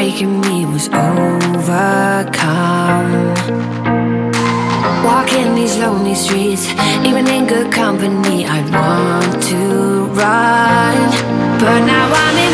breaking me was overcome. Walking these lonely streets, even in good company, I want to run. But now I'm in.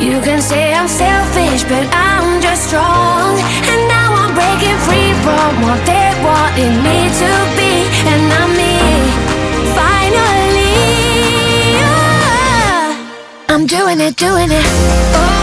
You can say I'm selfish, but I'm just strong. And now I'm breaking free from what they wanted me to be, and I'm me. Finally, oh, I'm doing it, doing it. Oh.